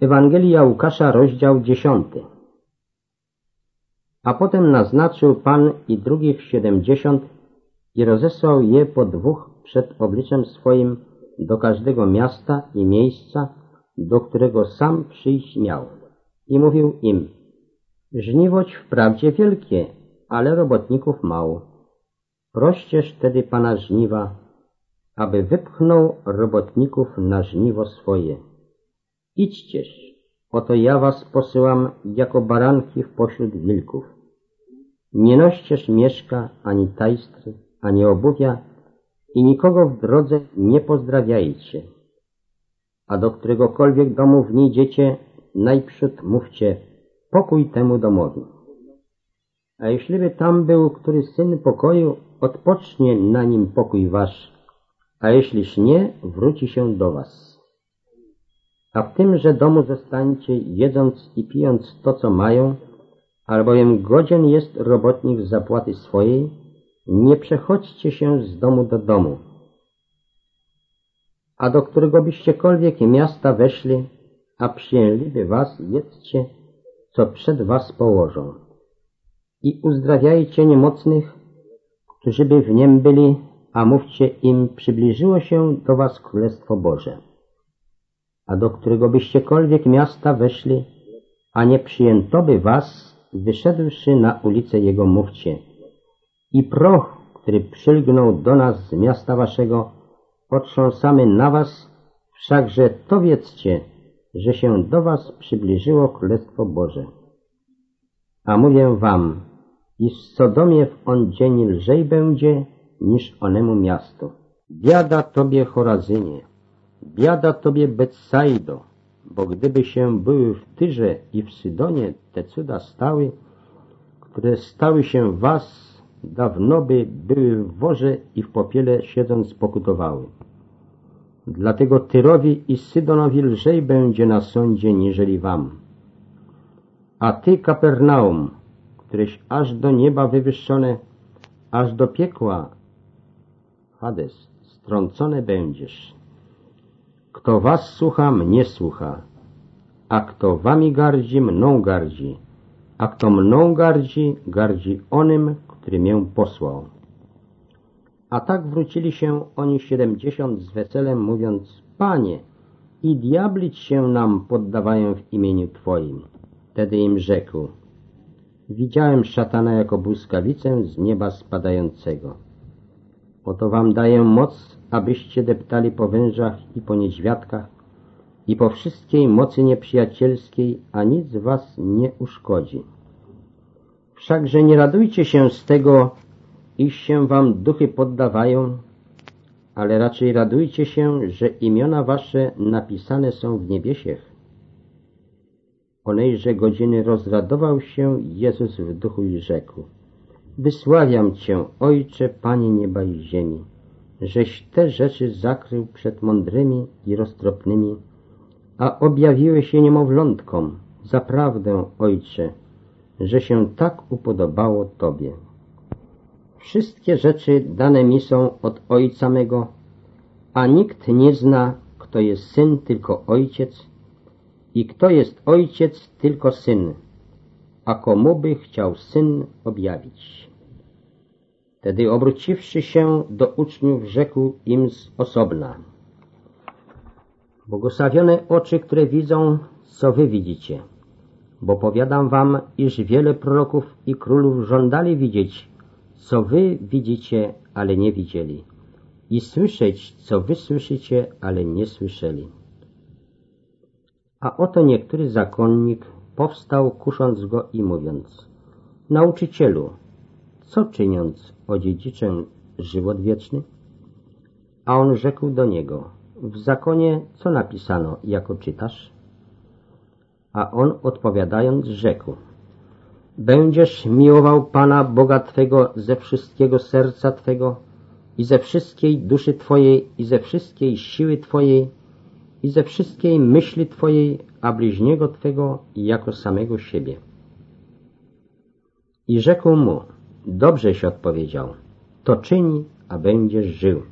Ewangelia Łukasza, rozdział dziesiąty. A potem naznaczył Pan i drugich siedemdziesiąt i rozesłał je po dwóch przed obliczem swoim do każdego miasta i miejsca, do którego sam przyjść miał. I mówił im, żniwoć wprawdzie wielkie, ale robotników mało. Proścież tedy Pana żniwa, aby wypchnął robotników na żniwo swoje. Idźcież, oto ja was posyłam jako baranki w pośród wilków. Nie noścież mieszka, ani tajstry, ani obuwia i nikogo w drodze nie pozdrawiajcie. A do któregokolwiek domu wniedziecie, najprzód mówcie pokój temu domowi. A jeśliby tam był który syn pokoju, odpocznie na nim pokój wasz, a jeśliż nie, wróci się do was. A w tymże domu zostańcie, jedząc i pijąc to, co mają, albowiem godzien jest robotnik zapłaty swojej, nie przechodźcie się z domu do domu. A do którego byściekolwiek miasta weszli, a przyjęliby was, jedzcie, co przed was położą. I uzdrawiajcie niemocnych, którzy by w niem byli, a mówcie im, przybliżyło się do was Królestwo Boże a do którego byściekolwiek miasta weszli, a nie przyjęto by was, wyszedłszy na ulicę jego mówcie. I proch, który przylgnął do nas z miasta waszego, potrząsamy na was, wszakże to wiedzcie, że się do was przybliżyło Królestwo Boże. A mówię wam, iż Sodomie w on dzień lżej będzie, niż onemu miastu. Biada tobie Chorazynie, Biada tobie Betsaido, bo gdyby się były w Tyrze i w Sydonie te cuda stały, które stały się was, dawno by były w worze i w popiele siedząc pokutowały. Dlatego Tyrowi i Sydonowi lżej będzie na sądzie, niżeli wam. A ty, Kapernaum, któreś aż do nieba wywyższone, aż do piekła, Hades, strącone będziesz. Kto was słucha, mnie słucha, a kto wami gardzi, mną gardzi, a kto mną gardzi, gardzi onym, który mię posłał. A tak wrócili się oni siedemdziesiąt z weselem, mówiąc, Panie, i diablić się nam poddawają w imieniu Twoim. Wtedy im rzekł, widziałem szatana jako błyskawicę z nieba spadającego. Oto wam daję moc, abyście deptali po wężach i po niedźwiadkach i po wszystkiej mocy nieprzyjacielskiej, a nic was nie uszkodzi. Wszakże nie radujcie się z tego, iż się wam duchy poddawają, ale raczej radujcie się, że imiona wasze napisane są w niebiesiech. Onejże godziny rozradował się Jezus w duchu i rzekł Wysławiam Cię, Ojcze, Panie nieba i ziemi, żeś te rzeczy zakrył przed mądrymi i roztropnymi, a objawiłeś je niemowlątkom. Zaprawdę, Ojcze, że się tak upodobało Tobie. Wszystkie rzeczy dane mi są od Ojca mego, a nikt nie zna, kto jest Syn, tylko Ojciec, i kto jest Ojciec, tylko Syn, a komu by chciał Syn objawić. Wtedy obróciwszy się do uczniów, rzekł im z osobna. Błogosławione oczy, które widzą, co wy widzicie. Bo powiadam wam, iż wiele proroków i królów żądali widzieć, co wy widzicie, ale nie widzieli. I słyszeć, co wy słyszycie, ale nie słyszeli. A oto niektóry zakonnik powstał, kusząc go i mówiąc, Nauczycielu, co czyniąc odziedziczę żywot wieczny? A on rzekł do niego, w zakonie co napisano, jako czytasz? A on odpowiadając rzekł, będziesz miłował Pana Boga Twego ze wszystkiego serca Twego i ze wszystkiej duszy Twojej i ze wszystkiej siły Twojej i ze wszystkiej myśli Twojej, a bliźniego Twego jako samego siebie. I rzekł mu, Dobrześ odpowiedział, to czyń, a będziesz żył.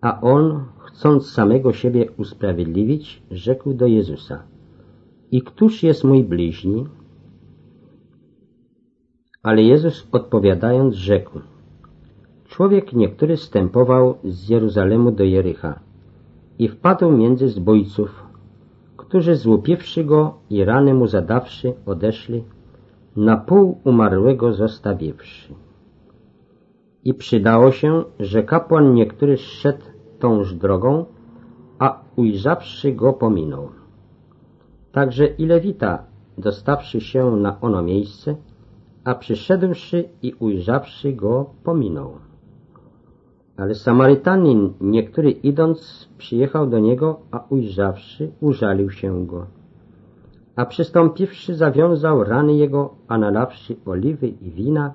A on, chcąc samego siebie usprawiedliwić, rzekł do Jezusa I któż jest mój bliźni? Ale Jezus odpowiadając rzekł Człowiek niektóry stępował z Jeruzalemu do Jericha i wpadł między zbójców, którzy złupiwszy go i rany mu zadawszy odeszli, na pół umarłego zostawiwszy. I przydało się, że kapłan niektóry szedł tąż drogą, a ujrzawszy go pominął. Także i Lewita, dostawszy się na ono miejsce, a przyszedłszy i ujrzawszy go, pominął. Ale Samarytanin, niektóry idąc, przyjechał do niego, a ujrzawszy, użalił się go. A przystąpiwszy, zawiązał rany jego, a nalawszy oliwy i wina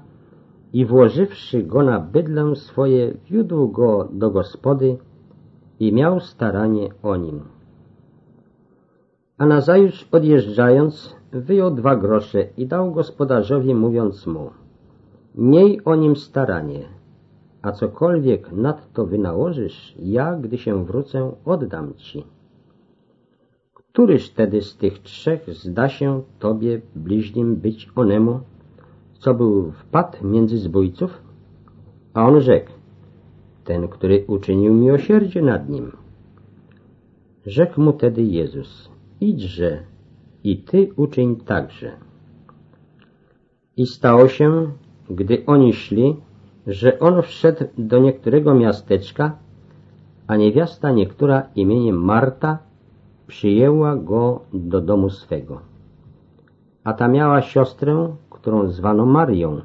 i włożywszy go na bydlę swoje, wiódł go do gospody i miał staranie o nim. A nazajutrz odjeżdżając, wyjął dwa grosze i dał gospodarzowi, mówiąc mu, miej o nim staranie, a cokolwiek nadto wynałożysz, ja, gdy się wrócę, oddam ci. Któryż tedy z tych trzech zda się tobie bliźnim być onemu, co był wpad między zbójców? A on rzekł, ten, który uczynił miłosierdzie nad nim. Rzekł mu tedy Jezus, idźże i ty uczyń także. I stało się, gdy oni szli, że on wszedł do niektórego miasteczka, a niewiasta niektóra imieniem Marta przyjęła go do domu swego. A ta miała siostrę, którą zwano Marią,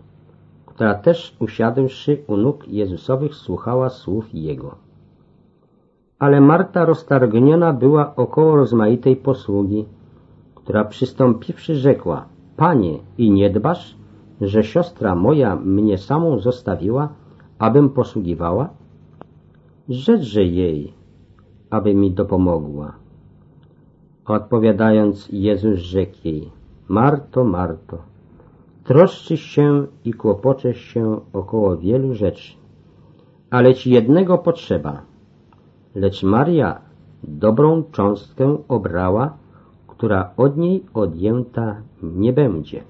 która też usiadłszy u nóg Jezusowych słuchała słów Jego. Ale Marta roztargniona była około rozmaitej posługi, która przystąpiwszy rzekła, Panie, i nie dbasz, że siostra moja mnie samą zostawiła, abym posługiwała? Rzeczże jej, aby mi dopomogła. Odpowiadając, Jezus rzekł jej, Marto, Marto, troszczysz się i kłopoczesz się około wielu rzeczy, ale ci jednego potrzeba. Lecz Maria dobrą cząstkę obrała, która od niej odjęta nie będzie.